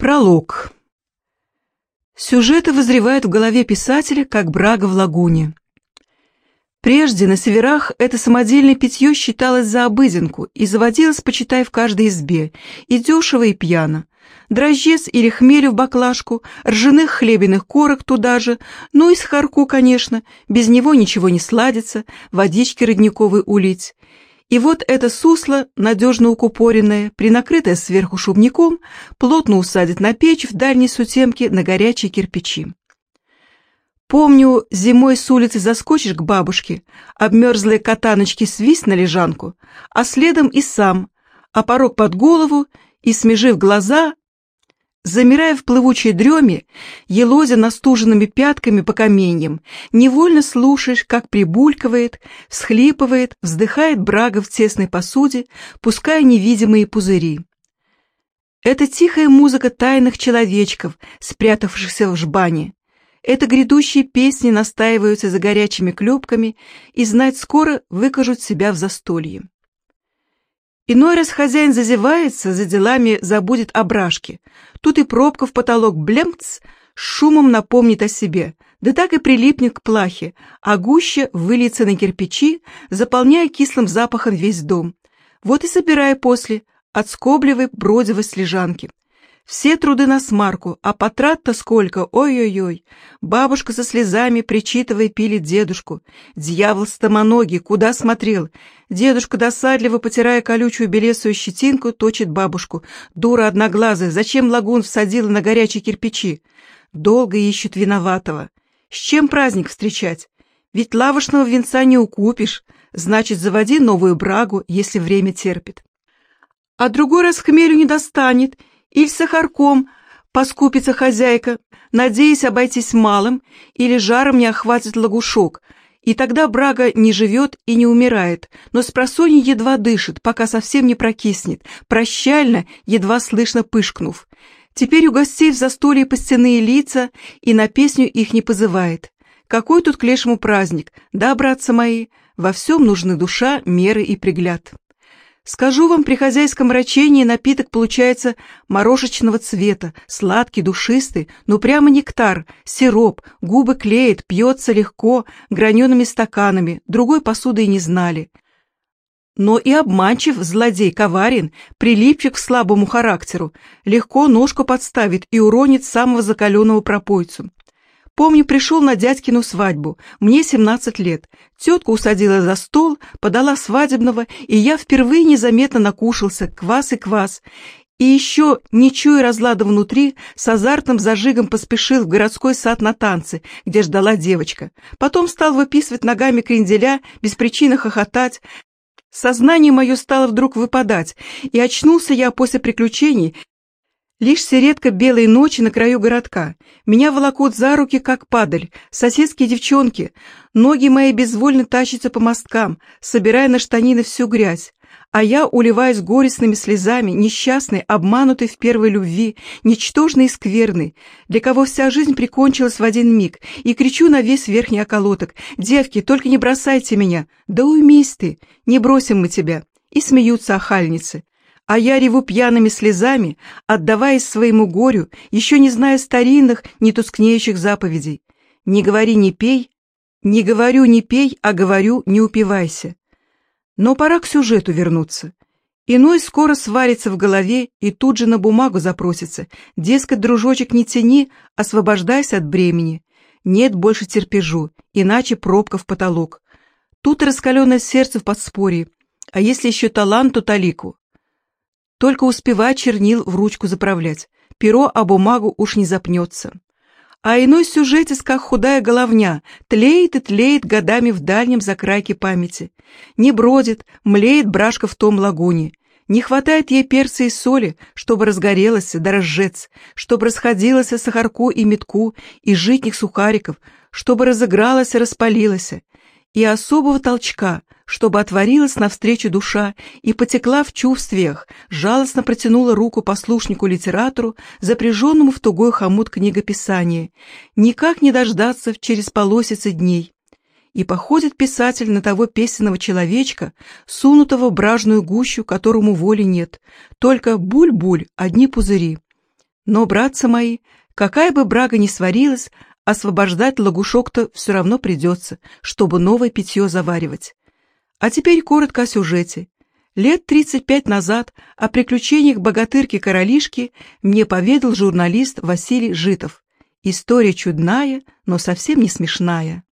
Пролог. Сюжеты вызревают в голове писателя, как брага в лагуне. Прежде на северах это самодельное питье считалось за обыденку и заводилось, почитай, в каждой избе, и дешево, и пьяно. Дрожжец или хмелю в баклажку, ржаных хлебяных корок туда же, ну и сахарку, конечно, без него ничего не сладится, водички родниковой улить. И вот это сусло, надежно укупоренное, принакрытое сверху шубником, плотно усадит на печь в дальней сутемке на горячие кирпичи. Помню, зимой с улицы заскочишь к бабушке, обмерзлые катаночки свист на лежанку, а следом и сам, а порог под голову и, смежив глаза, Замирая в плывучей дреме, елозя настуженными пятками по каменьям, невольно слушаешь, как прибулькивает, всхлипывает, вздыхает брага в тесной посуде, пуская невидимые пузыри. Это тихая музыка тайных человечков, спрятавшихся в жбане. Это грядущие песни настаиваются за горячими клепками и, знать скоро, выкажут себя в застолье. Иной раз хозяин зазевается, за делами забудет о брашке. Тут и пробка в потолок блемц шумом напомнит о себе, да так и прилипнет к плахе, а гуще выльется на кирпичи, заполняя кислым запахом весь дом. Вот и собирай после, отскобливай бродивой с лежанки. Все труды на смарку, а потрат-то сколько, ой-ой-ой. Бабушка со слезами, причитывая, пилит дедушку. Дьявол стомоногий, куда смотрел? Дедушка, досадливо потирая колючую белесую щетинку, точит бабушку. Дура одноглазая, зачем лагун всадила на горячие кирпичи? Долго ищут виноватого. С чем праздник встречать? Ведь лавошного венца не укупишь, значит, заводи новую брагу, если время терпит. А другой раз хмелю не достанет — или сахарком поскупится хозяйка, надеясь обойтись малым, или жаром не охватит лагушок, и тогда брага не живет и не умирает, но с просонья едва дышит, пока совсем не прокиснет, прощально, едва слышно пышкнув. Теперь у гостей в застолье постяные лица, и на песню их не позывает. Какой тут к лешему праздник, да, братцы мои, во всем нужны душа, меры и пригляд. Скажу вам, при хозяйском врачении напиток получается морошечного цвета, сладкий, душистый, но прямо нектар, сироп, губы клеит, пьется легко, гранеными стаканами, другой посуды и не знали. Но и обманчив, злодей, коварен, прилипчик к слабому характеру, легко ножку подставит и уронит самого закаленного пропойцу. Помню, пришел на дядькину свадьбу. Мне 17 лет. Тетка усадила за стол, подала свадебного, и я впервые незаметно накушался, квас и квас. И еще, не чуя разлада внутри, с азартным зажигом поспешил в городской сад на танцы, где ждала девочка. Потом стал выписывать ногами кренделя, без причины хохотать. Сознание мое стало вдруг выпадать, и очнулся я после приключений, Лишь середка белой ночи на краю городка. Меня волокут за руки, как падаль, соседские девчонки. Ноги мои безвольно тащатся по мосткам, собирая на штанины всю грязь. А я уливаюсь горестными слезами, несчастный, обманутый в первой любви, ничтожный и скверный, для кого вся жизнь прикончилась в один миг, и кричу на весь верхний околоток, «Девки, только не бросайте меня!» «Да уймись ты! Не бросим мы тебя!» И смеются охальницы а я реву пьяными слезами, отдаваясь своему горю, еще не зная старинных, не тускнеющих заповедей. Не говори, не пей, не говорю, не пей, а говорю, не упивайся. Но пора к сюжету вернуться. Иной скоро сварится в голове и тут же на бумагу запросится. Дескать, дружочек, не тяни, освобождайся от бремени. Нет больше терпежу, иначе пробка в потолок. Тут раскаленное сердце в подспорье, а если еще талант, то талику. Только успевай чернил в ручку заправлять. Перо а бумагу уж не запнется. А иной сюжетец, как худая головня, тлеет и тлеет годами в дальнем закрайке памяти. Не бродит, млеет брашка в том лагуне. Не хватает ей перца и соли, чтобы разгорелась да разжец, чтобы расходилась сахарку и метку, и житних сухариков, чтобы разыгралась и распалилась, и особого толчка, чтобы отворилась навстречу душа и потекла в чувствиях, жалостно протянула руку послушнику-литератору, запряженному в тугой хомут книгописания, никак не дождаться через полосицы дней. И походит писатель на того песенного человечка, сунутого в бражную гущу, которому воли нет, только буль-буль, одни пузыри. Но, братцы мои, какая бы брага ни сварилась, освобождать лагушок-то все равно придется, чтобы новое питье заваривать. А теперь коротко о сюжете. Лет 35 назад о приключениях богатырки-королишки мне поведал журналист Василий Житов. История чудная, но совсем не смешная.